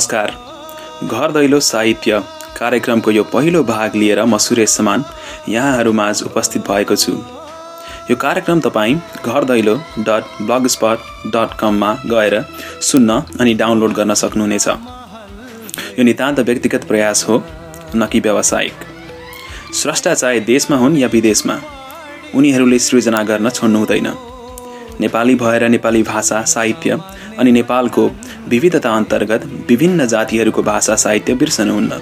नमस्कार। घर दैलो साहित्य कार्यक्रमको यो पहिलो भाग लिएर म सुरेश समान यहाँहरूमाझ उपस्थित भएको छु। यो कार्यक्रम तपाईँ घर दैलो डट ब्लग स्पट डट कममा गएर सुन्न अनि डाउनलोड गर्न सक्नुहुनेछ। यो नितान्त व्यक्तिगत प्रयास हो न कि व्यावसायिक। स्रष्टा चाहे देशमा हुन् या विदेशमा उनीहरूले सृजना गर्न छोड्नु हुँदैन नेपाली भएर नेपाली भाषा साहित्य अनि नेपालको विविधता अन्तर्गत विभिन्न जातिहरूको भाषा साहित्य बिर्सनुहुन्न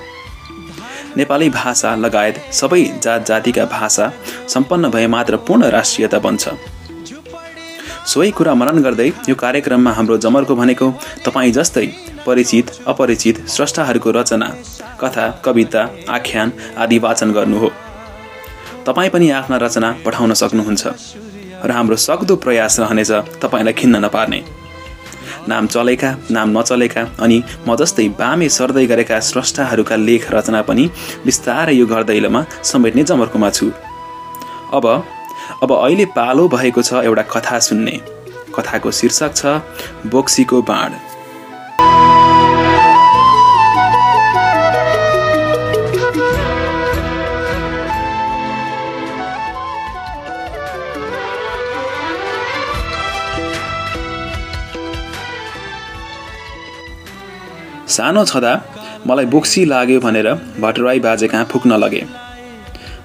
नेपाली भाषा लगायत सबै जात जातिका भाषा सम्पन्न भए मात्र पूर्ण राष्ट्रियता बन्छ। सोही कुरा मनन गर्दै यो कार्यक्रममा हाम्रो जमर्को भनेको तपाईँ जस्तै परिचित अपरिचित स्रष्टाहरूको रचना कथा कविता आख्यान आदि वाचन गर्नु हो। तपाईँ पनि आफ्ना रचना पठाउन सक्नुहुन्छ। र हाम्रो सक्दो प्रयास रहनेछ तपाईँलाई खिन्न नपार्ने। नाम चलेका नाम नचलेका अनि म जस्तै बामे सर्दै गरेका स्रष्टाहरूका लेख रचना पनि बिस्तारै यो घर दैलोमा समेट्ने जमर्कोमा छु। अब अब अहिले पालो भएको छ एउटा कथा सुन्ने। कथाको शीर्षक छ बोक्सीको बाँड। सानो छँदा मलाई बोक्सी लाग्यो भनेर भटराई बाजे कहाँ फुक्न लगे।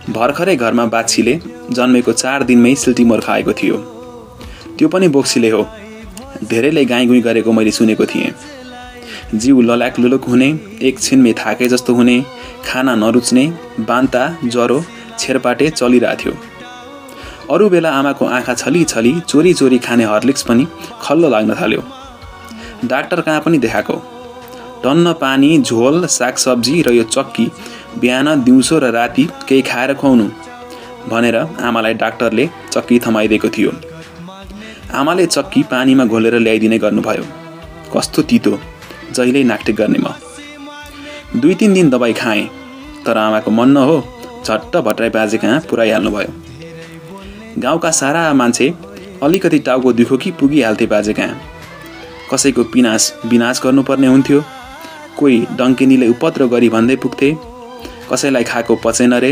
भर्खरै घरमा बाछीले जन्मेको चार दिनमै सिल्टिमोर खाएको थियो। त्यो पनि बोक्सीले हो। धेरैले गाई गुई गरेको मैले सुनेको थिएँ। जिउ लल्याक लुलुक हुने एकछिनमै थाके जस्तो हुने खाना नरुच्ने बान्ता ज्वरो छेरपाटे चलिरहेको थियो अरू बेला आमाको आँखा छली छली चोरी चोरी खाने हर्लिक्स पनि खल्लो लाग्न थाल्यो। डाक्टर कहाँ पनि देखाएको। टन्न पानी झोल सागसब्जी र यो चक्की बिहान दिउँसो र राति केही खाएर खुवाउनु भनेर आमालाई डाक्टरले चक्की थमाइदिएको थियो। आमाले चक्की पानीमा घोलेर ल्याइदिने गर्नुभयो। कस्तो तितो जहिल्यै नाकटिक गर्ने म। दुई तिन दिन दबाई खाएँ तर आमाको मन न हो झट्ट भट्राई बाजे कहाँ पुऱ्याइहाल्नु भयो गाउँका सारा मान्छे अलिकति टाउको दुखो कि पुगिहाल्थे बाजे कहाँ। कसैको पिनास विनाश गर्नुपर्ने हुन्थ्यो। कोही डङ्किनीले उपद्रो गरी भन्दै पुग्थे। कसैलाई खाएको पचेन रे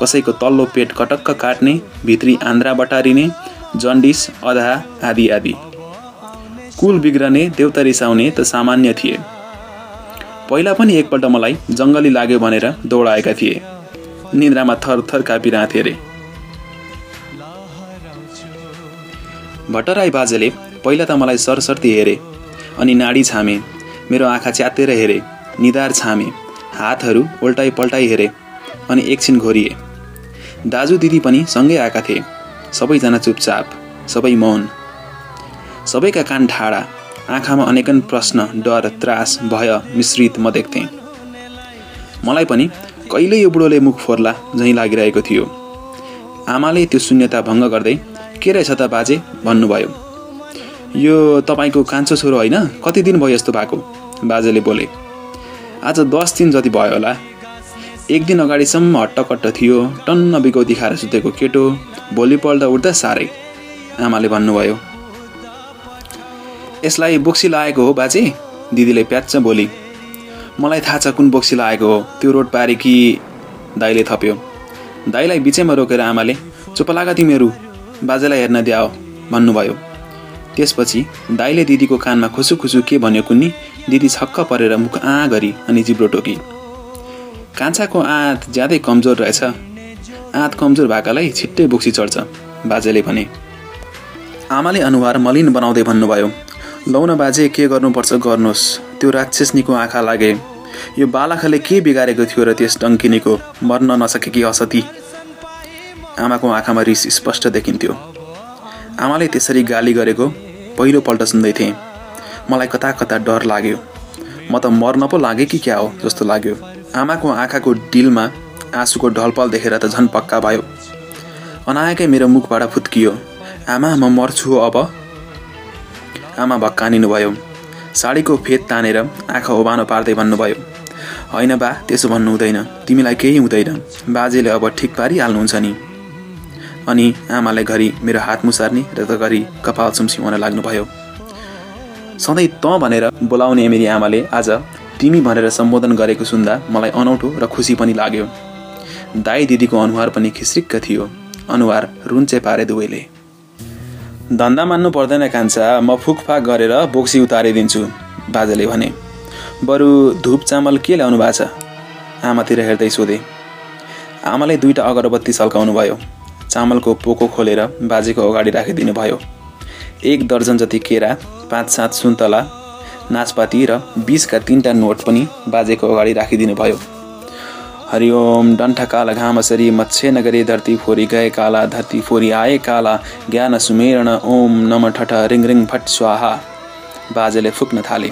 कसैको तल्लो पेट कटक्क काट्ने भित्री आन्द्रा बटारिने जन्डिस अधा आदि आदि। कुल बिग्रने देउता रिसाउने त सामान्य थिए। पहिला पनि एकपल्ट मलाई जङ्गली लाग्यो भनेर दौडाएका थिए। निन्द्रामा थर थर कापिरहेथे अरे भट्टराई बाजेले पहिला त मलाई सरसर्ती हेरे अनि नाडी छामे। मेरो आँखा च्यातेर हेरे निधार छामे हातहरू उल्टाइ पल्टाइ हेरे अनि एकछिन घोरिए। दाजु दिदी पनि सँगै आएका थिए। सबैजना चुपचाप सबै मौन। सबैका कान ठाडा आँखामा अनेकन प्रश्न डर त्रास भय मिश्रित म देख्थेँ। मलाई पनि कहिले यो बुढोले मुख फोर्ला झैँ लागिरहेको थियो। आमाले त्यो शून्यता भङ्ग गर्दै के रहेछ त बाजे? भन्नुभयो। यो तपाईँको कान्छो छोरो होइन? कति दिन भयो यस्तो भएको? बाजेले बोले आज दस दिन जति भयो होला। एक दिन अगाडिसम्म हट्टकट्ट थियो। टन्न बिगौती खाएर सुतेको केटो भोलिपल्ट उठ्दा साह्रै। आमाले भन्नुभयो। यसलाई बोक्सी लागेको हो बाजे? दिदीले प्याच्च बोली। मलाई थाहा छ कुन बोक्सी लागेको हो। त्यो रोड पारे कि दाइले थप्यो। दाइलाई बिचैमा रोकेर आमाले चुप लागा तिमीहरू। बाजेलाई हेर्न द्याओ भन्नुभयो। त्यसपछि दाइले दिदीको कानमा खुसु खुसु के भन्यो कुन्नी? दिदी छक्क परेर मुख आ गरी अनि जिब्रो टोकी। कान्छाको आँत ज्यादै कमजोर रहेछ। आँत कमजोर भएकालाई छिट्टै बोक्सी चढ्छ बाजेले भने। आमाले अनुहार मलिन बनाउँदै भन्नुभयो लौन बाजे के गर्नुपर्छ गर्नुहोस्। त्यो राक्षसनीको आँखा लागे। यो बालकले के बिगारेको थियो र त्यस डङ्किनीको? मर्न नसकेकी असती? आमाको आँखामा रिस स्पष्ट देखिन्थ्यो। आमाले त्यसरी गाली गरेको पहिलोपल्ट सुन्दै थिएँ। मलाई कता कता डर लाग्यो। म त मर्न पो लागेँ कि क्या हो जस्तो लाग्यो। आमाको आँखाको डिलमा आँसुको ढलपल देखेर त झन् पक्का भयो। अनाएकै मेरो मुखबाट फुत्कियो। आमा म मर्छु अब? आमा भक्कानिनु भयो। साडीको फेद तानेर आँखा ओबानो पार्दै भन्नुभयो होइन बा त्यसो भन्नु हुँदैन। तिमीलाई केही हुँदैन। बाजेले अब ठिक पारिहाल्नुहुन्छ नि। अनि आमाले घरि मेरो हात मुसार्ने र त घरि कपाल सुम्सिउन लाग्नुभयो। सधैँ त भनेर बोलाउने मेरी आमाले आज तिमी भनेर सम्बोधन गरेको सुन्दा मलाई अनौठो र खुसी पनि लाग्यो। दाई दिदीको अनुहार पनि खिस्रिक्क थियो। अनुहार रुन्चे पारे दुवैले। धन्दा मान्नु पर्दैन कान्छा म फुकफाक गरेर बोक्सी उतारिदिन्छु बाजेले भने। बरु धुप चामल के ल्याउनु भएको छ? आमातिर हेर्दै सोधे। आमाले दुईवटा अगरबत्ती सल्काउनु भयो चामलको पोको खोलेर बाजेको अगाडि राखिदिनु भयो एक दर्जन जति केरा पाँच सात सुन्तला नाचपाती र बिसका तिनवटा नोट पनि बाजेको अगाडि राखिदिनु भयो हरिओम डन्ठा काला घामसरी मत्स्य नगरी धरती फोरी गए काला धरती फोरी आए काला ज्ञान सुमेरण ओम नम ठठ रिङ रिङ फट स्वाहा। बाजेले फुक्न थाले।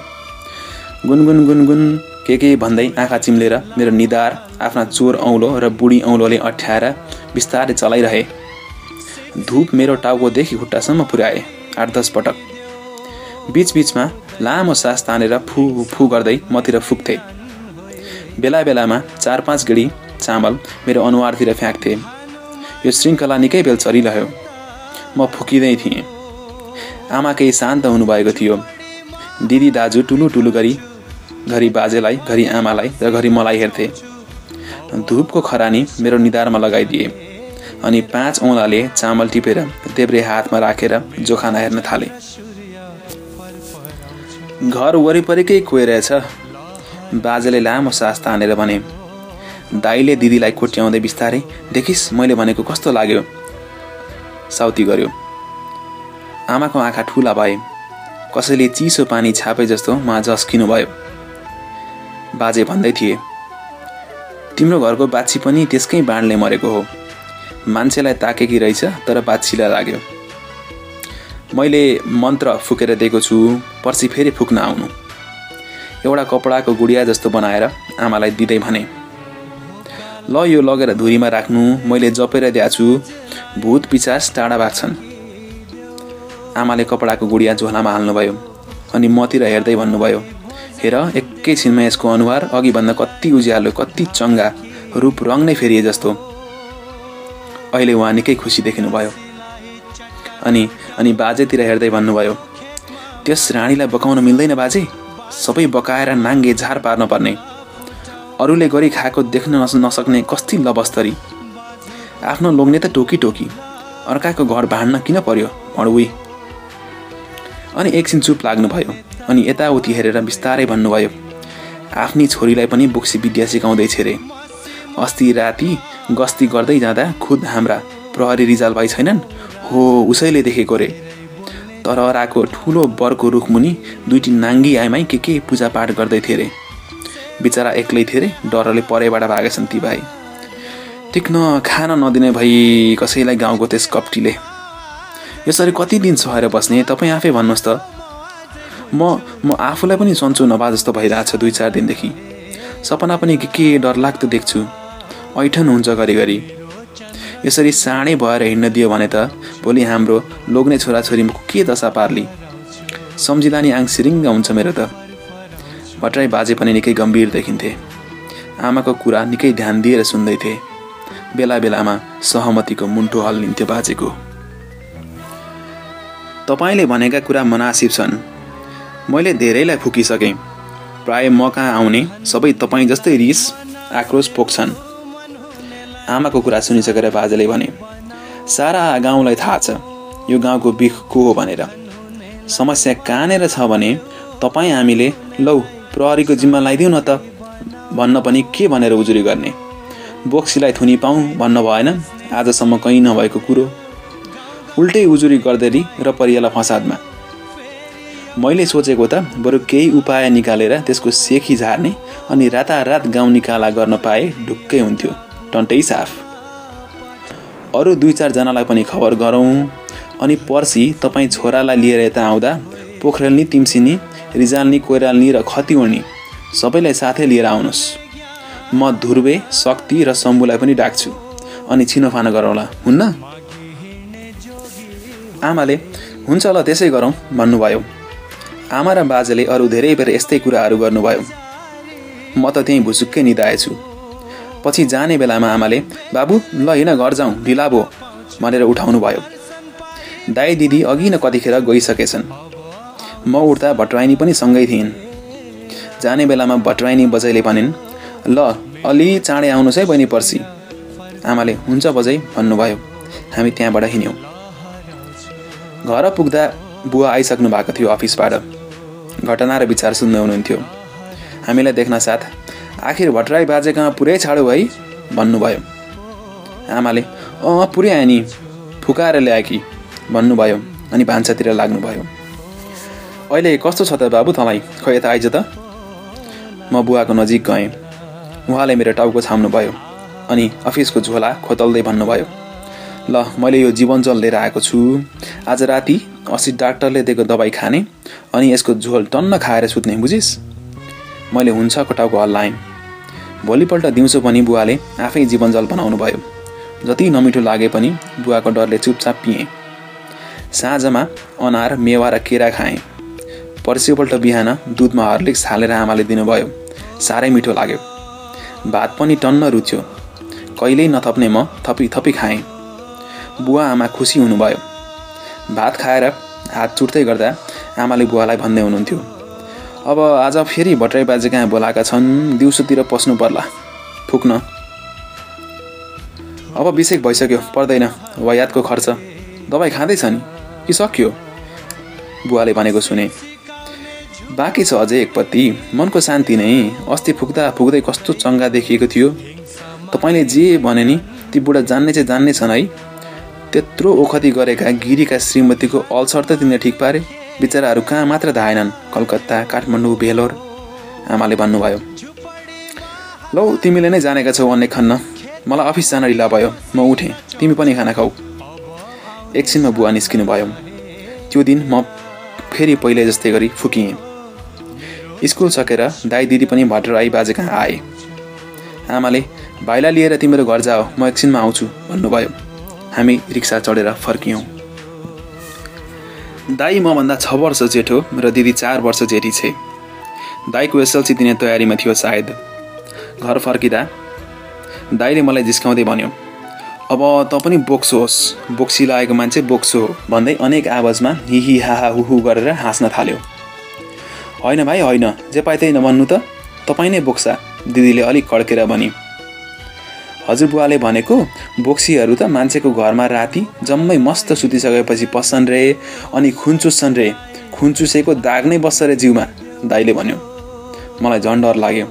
गुनगुन गुनगुन के के भन्दै आँखा चिम्लेर मेरो निधार आफ्ना चोर औँलो र बुढी औँलोले अठ्याएर बिस्तारै चलाइरहे। धुप मेरो टाउकोदेखि खुट्टासम्म पुर्याए आठ दस पटक। बिचबिचमा लामो सास तानेर फु फु गर्दै मतिर फुक्थे। बेला बेलामा चार पाँच गेडी चामल मेरो अनुहारतिर फ्याँक्थे। यो श्रृङ्खला निकै बेल चलिरह्यो। म फुकिँदै थिएँ। आमा केही शान्त हुनुभएको थियो। दिदी दाजु टुलु टुलु गरी घरि बाजेलाई घरि आमालाई र घरि मलाई हेर्थे। धुपको खरानी मेरो निधारमा लगाइदिए अनि पाँच औँलाले चामल टिपेर देब्रे हातमा राखेर जोखाना हेर्न थाले। घर वरिपरिकै कोही रहेछ। बाजेले लामो सास तानेर भने दाईले दिदीलाई कोट्याउँदै बिस्तारै देखिस् मैले भनेको कस्तो लाग्यो? साउती गर्यो आमाको आँखा ठुला भए कसैले चिसो पानी छापे जस्तो उहाँ झस्किनु भयो बाजे भन्दै थिए तिम्रो घरको बाछी पनि त्यसकै बाणले मरेको हो। मान्छेलाई ताकेकी रहेछ तर बाछीलाई लाग्यो। मैले मन्त्र फुकेर दिएको छु पर्सि फेरि फुक्न आउनु। एउटा कपडाको गुडिया जस्तो बनाएर आमालाई दिँदै भने ल यो लगेर धुरीमा राख्नु मैले जपेर दिएको छु भूत पिचास टाढा भाग्छन् आमाले कपडाको गुडिया झोलामा हाल्नुभयो अनि मतिर हेर्दै भन्नुभयो हेर एकैछिनमा यसको अनुहार अघिभन्दा कति उज्यालो कति चङ्गा रूप रङ नै फेरिए जस्तो। अहिले उहाँ निकै खुसी देखिनुभयो। अनि अनि बाजेतिर हेर्दै भन्नुभयो त्यस रानीलाई बकाउन मिल्दैन बाजे। सबै बकाएर नाङ्गे झार पार्न पर्ने। अरूले गरी खाएको देख्न नसक्ने कस्ती लबस्तरी। आफ्नो लोग्ने त टोकी टोकी। अर्काको घर भाँड्न किन पर्यो? भडुई अनि एकछिन चुप लाग्नुभयो अनि यताउति हेरेर बिस्तारै भन्नुभयो आफ्नी छोरीलाई पनि बुक्सी विद्या सिकाउँदैछ रे अस्ति राति गस्ती गर्दै जाँदा खुद हाम्रा प्रहरी रिजाल भाइ छैनन्? हो उसैले देखेको रे। तर अराको ठुलो बरको रुखमुनि दुईटी नाङ्गी आइमाई के के पूजापाठ गर्दै थिए रे बिचरा एक्लै थिए रे डरले परेबाट भागेछन् ती भाइ। टिक्न खान नदिने भई कसैलाई गाउँको त्यस कप्टीले। यसरी कति दिन सहेर बस्ने तपाईँ आफै भन्नुहोस् त। म म आफूलाई पनि सन्चो नभए जस्तो भइरहेछ दुई चार दिनदेखि। सपना पनि के के डरलाग्दो देख्छु। ऐठन हुन्छ घरिघरि यसरी साँडै भएर हिँड्न दियो भने त भोलि हाम्रो लोग्ने छोराछोरीको के दशा पार्ली? सम्झिँदा नि आङ सिरिङ्ग हुन्छ मेरो त। भट्टराई बाजे पनि निकै गम्भीर देखिन्थे। आमाको कुरा निकै ध्यान दिएर सुन्दैथे। बेला बेलामा सहमतिको मुन्टो हल्लिन्थ्यो बाजेको। तपाईँले भनेका कुरा मनासिब छन्। मैले धेरैलाई फुकिसकेँ। प्राय म कहाँ आउने सबै तपाईँ जस्तै रिस आक्रोश पोख्छन्। आमाको कुरा सुनिसकेर बाजेले भने सारा गाउँलाई थाहा छ यो गाउँको बिख को हो भनेर। समस्या कहाँनिर छ भने तपाईँ हामीले लौ प्रहरीको जिम्मा लगाइदिउँ न त। भन्न पनि के भनेर उजुरी गर्ने? बोक्सीलाई थुनी पाऊँ भन्न भएन। आजसम्म कहीँ नभएको कुरो। उल्टै उजुरी गर्दै र परियाला फसादमा। मैले सोचेको त बरु केही उपाय निकालेर त्यसको सेखी झार्ने अनि रातारात गाउँ निकाला गर्न पाए ढुक्कै हुन्थ्यो टन्टै साफ। अरू दुई चारजनालाई पनि खबर गरौँ अनि पर्सि तपाईँ छोरालाई लिएर यता आउँदा पोखरेलनी तिम्सिनी रिजाल्नी कोइराल्नी र खतिवणी सबैलाई साथै लिएर आउनुहोस्। म ध्रुवे शक्ति र शम्भुलाई पनि डाक्छु अनि छिनोफानो गरौँला हुन्न? आमाले हुन्छ ल त्यसै गरौँ भन्नुभयो। आमा र बाजेले अरू धेरै बेर यस्तै कुराहरू गर्नुभयो। म त त्यहीँ भुसुक्कै निधाएछु पछि जाने बेलामा आमाले बाबु ल हिँड घर जाउँ ढिला भनेर उठाउनु भयो दाई दिदी अघि न कतिखेर गइसकेछन्। म उठ्दा भट्टराइनी पनि सँगै थिइन्। जाने बेलामा भट्टराइनी बजैले भनिन् ल अलि चाँडै आउनुहोस् है बहिनी पर्सि। आमाले हुन्छ बजै भन्नुभयो। हामी त्यहाँबाट हिँड्यौँ। घर पुग्दा बुवा आइसक्नु भएको थियो अफिसबाट। घटना र विचार सुन्दै हुनुहुन्थ्यो। हामीलाई देख्न साथ आखिर भट्टराई बाजे कहाँ पुरै छाडो है भन्नुभयो। आमाले अँ पुरै आयो नि फुकाएर ल्याए कि? भन्नुभयो अनि भान्सातिर लाग्नुभयो। अहिले कस्तो छ त बाबु तँलाई खै यता आइज त? म बुवाको नजिक गएँ। उहाँले मेरो टाउको छाम्नुभयो अनि अफिसको झोला खोतल्दै भन्नुभयो ल मैले यो जीवन जल लिएर आएको छु। आज राति अस्ति डाक्टरले दिएको दबाई खाने अनि यसको झोल टन्न खाएर सुत्ने बुझिस्? मैले हुन्छ टाउको हल्लाएँ। भोलिपल्ट दिउँसो पनि बुवाले आफै जीवनजल बनाउनु भयो जति नमिठो लागे पनि बुवाको डरले चुपचाप पिएँ। साँझमा अनार मेवा र केरा खाएँ। पर्सिपल्ट बिहान दुधमा हर्लिक्स हालेर आमाले दिनुभयो। साह्रै मिठो लाग्यो। भात पनि टन्न रुच्यो। कहिल्यै नथप्ने म थपी थपी खाएँ। बुवा आमा खुसी हुनुभयो। भात खाएर हात चुट्दै गर्दा आमाले बुवालाई भन्दै हुनुहुन्थ्यो अब आज फेरि भट्टराई बाजे कहाँ बोलाएका छन्? दिउँसोतिर पस्नु पर्ला। फुक्न। अब बिसेक भइसक्यो पर्दैन। यादको खर्च। दबाई खाँदैछ नि कि सक्यो? बुवाले भनेको सुने बाँकी छ अझै एकपट्टि मनको शान्ति नै। अस्ति फुक्दा फुक्दै कस्तो चङ्गा देखिएको थियो। तपाईँले जे भने नि ती बुढा जान्ने चाहिँ जान्ने छन् है। त्यत्रो ओखती गरेका गिरीका श्रीमतीको अल्सर त तिमीले ठिक पारे। बिचराहरू कहाँ मात्र धाएनन्। कलकत्ता काठमाडौँ भेलोर आमाले भन्नुभयो लौ तिमीले नै जानेका छौ अन्य खन्न। मलाई अफिस जान ढिला भयो। म उठेँ। तिमी पनि खाना खाऊ। एकछिनमा बुवा निस्किनु भयो त्यो दिन म फेरि पहिले जस्तै गरी फुकिएँ। स्कुल सकेर दाई दिदी पनि भट्टर आई बाजे कहाँ आए। आमाले भाइलाई लिएर तिम्रो घर जाऊ म एकछिनमा आउँछु भन्नुभयो। हामी रिक्सा चढेर फर्कियौँ। दाई मभन्दा छ वर्ष जेठो र दिदी चार वर्ष जेठी छे। दाईको एसएलसी दिने तयारीमा थियो सायद। घर फर्किँदा दाईले मलाई जिस्काउँदै भन्यो अब त पनि बोक्सो होस् बोक्सी लागेको मान्छे बोक्सो हो भन्दै अनेक आवाजमा हिही हाहा हुहु गरेर हाँस्न थाल्यो। होइन भाइ होइन जे पाइ नभन्नु त तपाईँ नै बोक्सा दिदीले अलिक कड्केर भनी हजुरबुवाले भनेको बोक्सीहरू त मान्छेको घरमा राति जम्मै मस्त सुतिसकेपछि पस्छन् रे अनि खुन चुस्छन् रे। खुन चुसेको दाग नै बस्छ रे जिउमा दाइले भन्यो। मलाई झन् डर लाग्यो।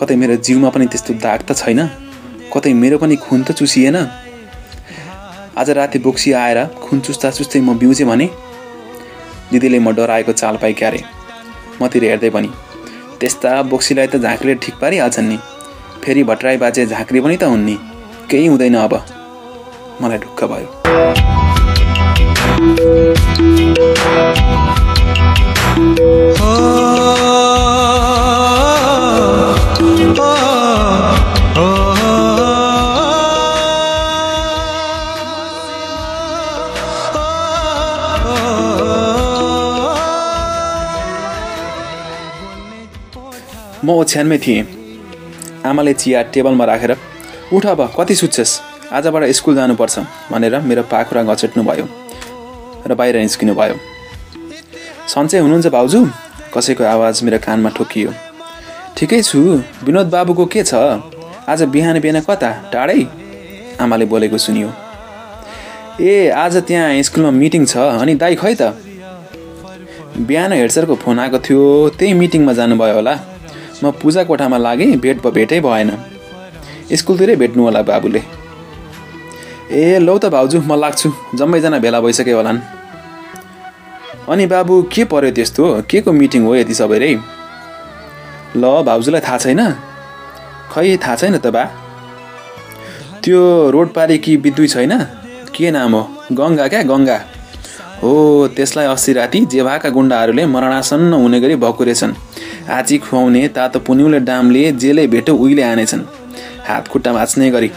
कतै मेरो जिउमा पनि त्यस्तो दाग त छैन? कतै मेरो पनि खुन त चुसिएन? आज राति बोक्सी आएर खुन चुस्ता चुस्दै म बिउजेँ भने? दिदीले म डराएको चाल पाइ क्यारे मतिर हेर्दै पनि त्यस्ता बोक्सीलाई त झाँक्रीले ठिक पारिहाल्छन् नि। फेरि भट्टराई बाजे झाँक्री पनि त हुन् नि केही हुँदैन अब। मलाई ढुक्क भयो। म ओछ्यानमै थिएँ। आमाले चिया टेबलमा राखेर उठ अब कति सुत्छेस्? आजबाट स्कुल जानुपर्छ भनेर मेरो पाखुरा घचेट्नु भयो र बाहिर निस्किनु भयो सन्चै हुनुहुन्छ भाउजू? कसैको आवाज मेरो कानमा ठोकियो। ठिकै छु। विनोद बाबुको के छ? आज बिहान बिहान कता? टाढै? आमाले बोलेको सुनियो। ए आज त्यहाँ स्कुलमा मिटिङ छ अनि दाई खै त? बिहान हेडसरको फोन आएको थियो त्यही मिटिङमा जानुभयो होला। म पूजा कोठामा लागेँ भेट भेटै भएन। स्कुलतिरै भेट्नु होला बाबुले। ए लौ त भाउजू म लाग्छु। जम्मैजना भेला भइसक्यो होलान्। अनि बाबु के पर्यो त्यस्तो? के को मिटिङ हो यति सबै रे? ल भाउजूलाई थाहा छैन। खै थाहा छैन त बा। त्यो रोड पारी कि बिद्दुई छैन? के नाम हो? गङ्गा क्या? गङ्गा। हो त्यसलाई अस्ति राति जेभाका गुन्डाहरूले मरणासन्न हुने गरी भकुरेछन् आची खुवाउने तातो पुन्युले डामले जेले भेटो उहिले आनेछन्। हात खुट्टा भाँच्ने गरी।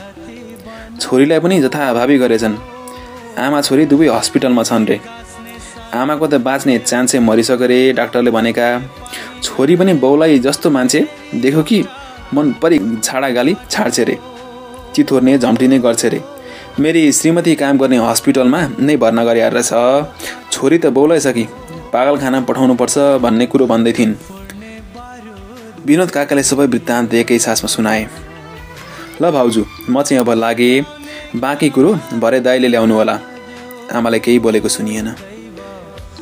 छोरीलाई पनि जथाभावी गरेछन्। आमा छोरी दुवै हस्पिटलमा छन् रे। आमाको त बाँच्ने चान्सै मरिसक्यो रे डाक्टरले भनेका। छोरी पनि बाउलाई जस्तो मान्छे। देखो कि मन परि छाडा गाली छाड्छ रे। चिथोर्ने झम्टिने गर्छ रे। मेरी श्रीमती काम गर्ने हस्पिटलमा नै भर्ना गरिहालेर छ छोरी त बाउलाई छ कि पागलखाना पठाउनुपर्छ भन्ने कुरो भन्दै थिइन्। विनोद काकाले सबै वृत्तान्त एकै सासमा सुनाए। ल भाउजू म चाहिँ अब लागेँ बाँकी कुरो भरे दाइले ल्याउनु होला। आमाले केही बोलेको सुनिएन।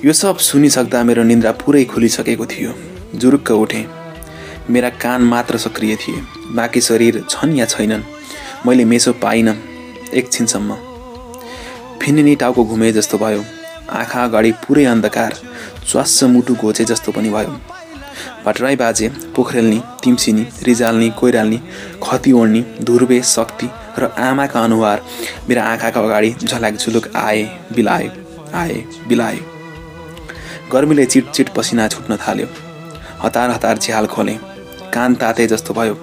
यो सब सुनिसक्दा मेरो निन्द्रा पुरै खुलिसकेको थियो। जुरुक्क उठेँ। मेरा कान मात्र सक्रिय थिए। बाँकी शरीर छन् या छैनन् मैले मेसो पाइनँ एकछिनसम्म फिनिनी टाउको घुमे जस्तो भयो। आँखा अगाडि पुरै अन्धकार स्वास्स मुटु घोचे जस्तो पनि भयो। भट्टराई बाजे पोखरेलनी तिम्सिनी रिजाल्नी कोइराल्नी खती ओढ्नी ध्रुवे शक्ति र आमाका अनुहार मेरा आँखाका अगाडि झल्याक झुलुक आए बिलाए आए बिलाए गर्मीले चिटचिट पसिना छुट्न थाल्यो हतार हतार झ्याल खोलेँ कान ताते जस्तो भयो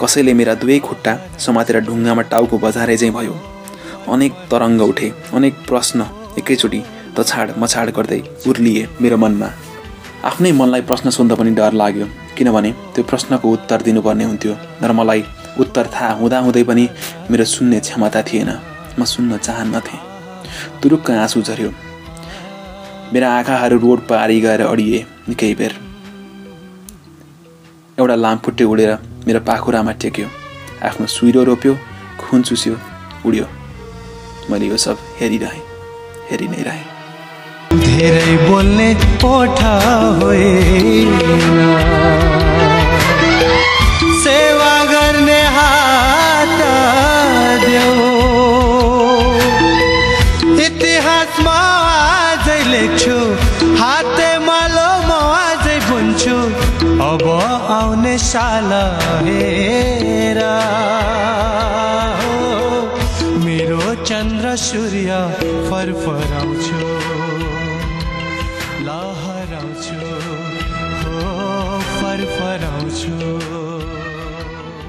कसैले मेरा दुवै खुट्टा समातेर ढुङ्गामा टाउको बजारे चाहिँ भयो अनेक तरङ्ग उठे अनेक प्रश्न एकैचोटि तछाड मछाड गर्दै उर्लिए मेरो मनमा आफ्नै मनलाई प्रश्न सोध्दा पनि डर लाग्यो किनभने त्यो प्रश्नको उत्तर दिनुपर्ने हुन्थ्यो तर मलाई उत्तर थाहा हुँदाहुँदै पनि मेरो सुन्ने क्षमता थिएन म सुन्न चाहन्नथेँ। तुरुक्क आँसु झऱ्यो मेरा आँखाहरू रोड पारी गएर अडिए निकै बेर। एउटा लामखुट्टे उडेर मेरो पाखुरामा टेक्यो आफ्नो सुइरो रोप्यो खुन चुस्यो उड्यो। मैले यो सब हेरिरहेँ हेरि नै रहेँ। धेरै बोल्ने ओठा होइन। सेवा गर्ने हात देऊ। इतिहासमा अझै लेख्छु हाते मालो म अझै बुन्छु। अब आउने साल हेर